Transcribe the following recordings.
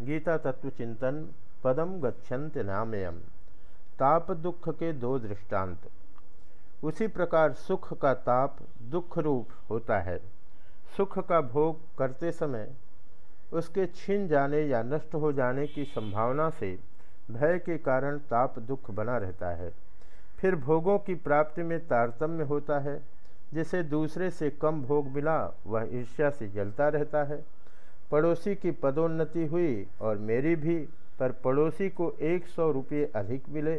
गीता तत्व चिंतन पदम गच्छन्त नामयम। ताप दुख के दो दृष्टांत। उसी प्रकार सुख का ताप दुख रूप होता है। सुख का भोग करते समय उसके छीन जाने या नष्ट हो जाने की संभावना से भय के कारण ताप दुख बना रहता है। फिर भोगों की प्राप्ति में तारतम्य होता है। जिसे दूसरे से कम भोग मिला, वह ईर्ष्या से जलता रहता है। पड़ोसी की पदोन्नति हुई और मेरी भी, पर पड़ोसी को एक सौ रुपये अधिक मिले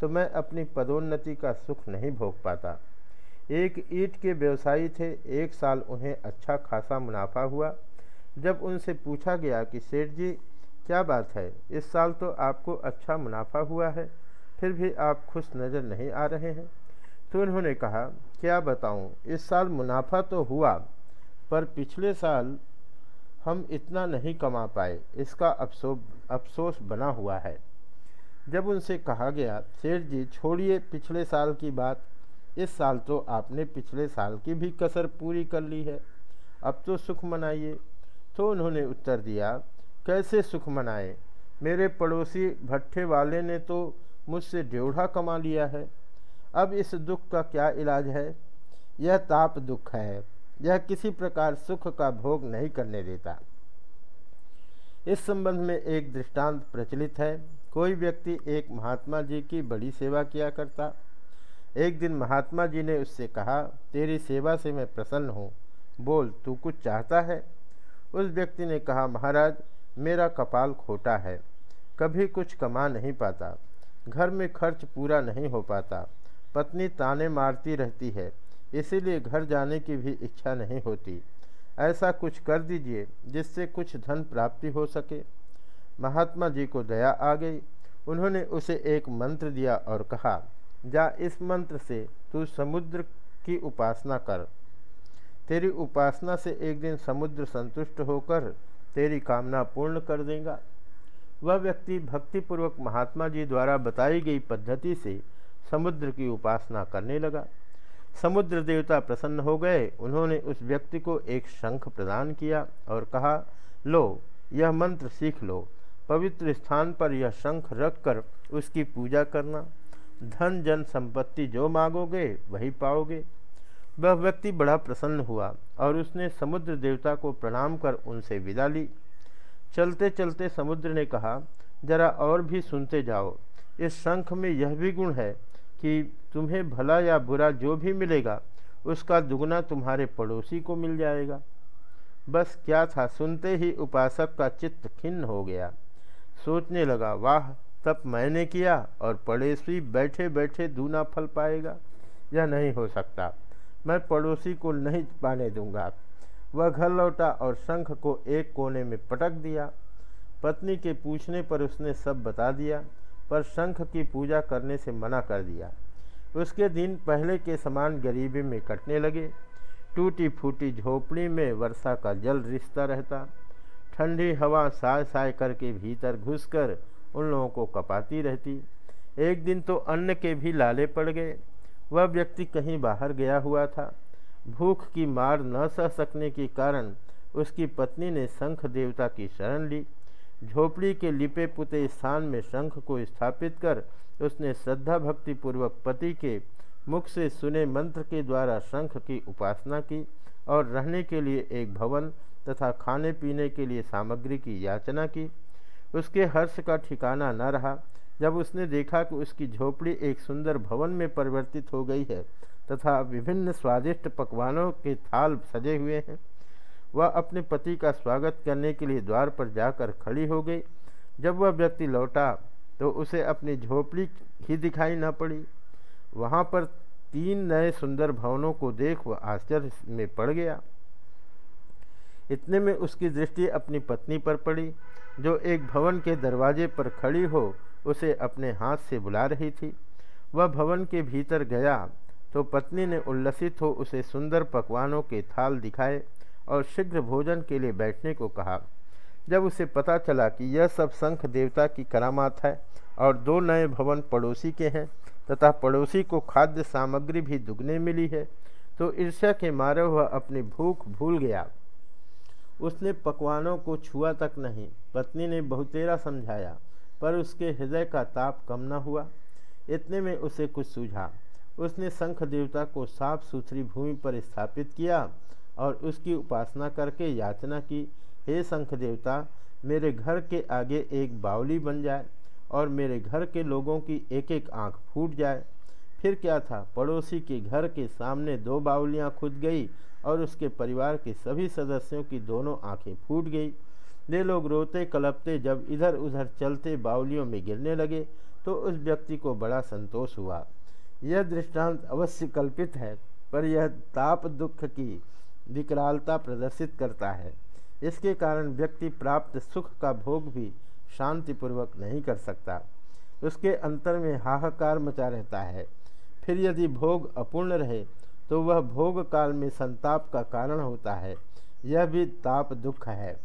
तो मैं अपनी पदोन्नति का सुख नहीं भोग पाता। एक ईट के व्यवसायी थे, एक साल उन्हें अच्छा खासा मुनाफा हुआ। जब उनसे पूछा गया कि, सेठ जी, क्या बात है? इस साल तो आपको अच्छा मुनाफा हुआ है, फिर भी आप खुश नज़र नहीं आ रहे हैं? तो उन्होंने कहा, क्या बताऊँ, इस साल मुनाफा तो हुआ, पर पिछले साल हम इतना नहीं कमा पाए, इसका अफसोस अफसोस बना हुआ है। जब उनसे कहा गया, सेठ जी, छोड़िए पिछले साल की बात। इस साल तो आपने पिछले साल की भी कसर पूरी कर ली है। अब तो सुख मनाइए। तो उन्होंने उत्तर दिया, कैसे सुख मनाए? मेरे पड़ोसी भट्ठे वाले ने तो मुझसे ड्योढ़ा कमा लिया है। अब इस दुख का क्या इलाज है? यह ताप दुख है। यह किसी प्रकार सुख का भोग नहीं करने देता। इस संबंध में एक दृष्टांत प्रचलित है। कोई व्यक्ति एक महात्मा जी की बड़ी सेवा किया करता। एक दिन महात्मा जी ने उससे कहा, तेरी सेवा से मैं प्रसन्न हूँ। बोल, तू कुछ चाहता है? उस व्यक्ति ने कहा, महाराज, मेरा कपाल खोटा है। कभी कुछ कमा नहीं पाता। घर में खर्च पूरा नहीं हो पाता। पत्नी ताने मारती रहती है। इसीलिए घर जाने की भी इच्छा नहीं होती। ऐसा कुछ कर दीजिए, जिससे कुछ धन प्राप्ति हो सके। महात्मा जी को दया आ गई। उन्होंने उसे एक मंत्र दिया और कहा, जा इस मंत्र से तू समुद्र की उपासना कर। तेरी उपासना से एक दिन समुद्र संतुष्ट होकर तेरी कामना पूर्ण कर देगा। वह व्यक्ति भक्तिपूर्वक महात्मा जी द्वारा बताई गई पद्धति से समुद्र की उपासना करने लगा। समुद्र देवता प्रसन्न हो गए। उन्होंने उस व्यक्ति को एक शंख प्रदान किया और कहा, लो, यह मंत्र सीख लो। पवित्र स्थान पर यह शंख रखकर उसकी पूजा करना। धन, जन संपत्ति जो मांगोगे, वही पाओगे। वह व्यक्ति बड़ा प्रसन्न हुआ और उसने समुद्र देवता को प्रणाम कर उनसे विदा ली। चलते चलते समुद्र ने कहा, जरा और भी सुनते जाओ। इस शंख में यह भी गुण है कि तुम्हें भला या बुरा जो भी मिलेगा, उसका दुगना तुम्हारे पड़ोसी को मिल जाएगा। बस क्या था, सुनते ही उपासक का चित्त खिन्न हो गया। सोचने लगा, वाह तब मैंने किया और पड़ोसी बैठे बैठे दूना फल पाएगा। यह नहीं हो सकता। मैं पड़ोसी को नहीं पाने दूँगा। वह घर लौटा और शंख को एक कोने में पटक दिया। पत्नी के पूछने पर उसने सब बता दिया। पर शंख की पूजा करने से मना कर दिया। उसके दिन पहले के समान गरीबी में कटने लगे। टूटी फूटी झोपड़ी में वर्षा का जल रिश्ता रहता। ठंडी हवा साय साय करके भीतर घुसकर उन लोगों को कपाती रहती। एक दिन तो अन्न के भी लाले पड़ गए। वह व्यक्ति कहीं बाहर गया हुआ था। भूख की मार न सह सकने के कारण उसकी पत्नी ने शंख देवता की शरण ली। झोपड़ी के लिपे पुते स्थान में शंख को स्थापित कर उसने श्रद्धा भक्ति पूर्वक पति के मुख से सुने मंत्र के द्वारा शंख की उपासना की और रहने के लिए एक भवन तथा खाने पीने के लिए सामग्री की याचना की। उसके हर्ष का ठिकाना न रहा। जब उसने देखा कि उसकी झोपड़ी एक सुंदर भवन में परिवर्तित हो गई है तथा विभिन्न स्वादिष्ट पकवानों के थाल सजे हुए हैं वह अपने पति का स्वागत करने के लिए द्वार पर जाकर खड़ी हो गई। जब वह व्यक्ति लौटा तो उसे अपनी झोपड़ी ही दिखाई न पड़ी। वहाँ पर तीन नए सुंदर भवनों को देख वह आश्चर्य में पड़ गया। इतने में उसकी दृष्टि अपनी पत्नी पर पड़ी, जो एक भवन के दरवाजे पर खड़ी हो, उसे अपने हाथ से बुला रही थी। वह भवन के भीतर गया तो पत्नी ने उल्लसित हो उसे सुंदर पकवानों के थाल दिखाए। और शीघ्र भोजन के लिए बैठने को कहा। जब उसे पता चला कि यह सब शंख देवता की करामात है और दो नए भवन पड़ोसी के हैं तथा पड़ोसी को खाद्य सामग्री भी दुगने मिली है तो ईर्ष्या के मारे वह अपनी भूख भूल गया। उसने पकवानों को छुआ तक नहीं, पत्नी ने बहुतेरा समझाया, पर उसके हृदय का ताप कम न हुआ। इतने में उसे कुछ सूझा। उसने शंख देवता को साफ़ सुथरी भूमि पर स्थापित किया और उसकी उपासना करके याचना की, हे शंख देवता, मेरे घर के आगे एक बावली बन जाए और मेरे घर के लोगों की एक एक आँख फूट जाए। फिर क्या था, पड़ोसी के घर के सामने दो बावलियाँ खुद गई और उसके परिवार के सभी सदस्यों की दोनों आँखें फूट गई। वे लोग रोते कलपते जब इधर उधर चलते बावलियों में गिरने लगे तो उस व्यक्ति को बड़ा संतोष हुआ। यह दृष्टांत अवश्य कल्पित है, पर यह ताप दुख की विकरालता प्रदर्शित करता है। इसके कारण व्यक्ति प्राप्त सुख का भोग भी शांतिपूर्वक नहीं कर सकता। उसके अंतर में हाहाकार मचा रहता है। फिर यदि भोग अपूर्ण रहे तो वह भोग काल में संताप का कारण होता है। यह भी ताप दुख है।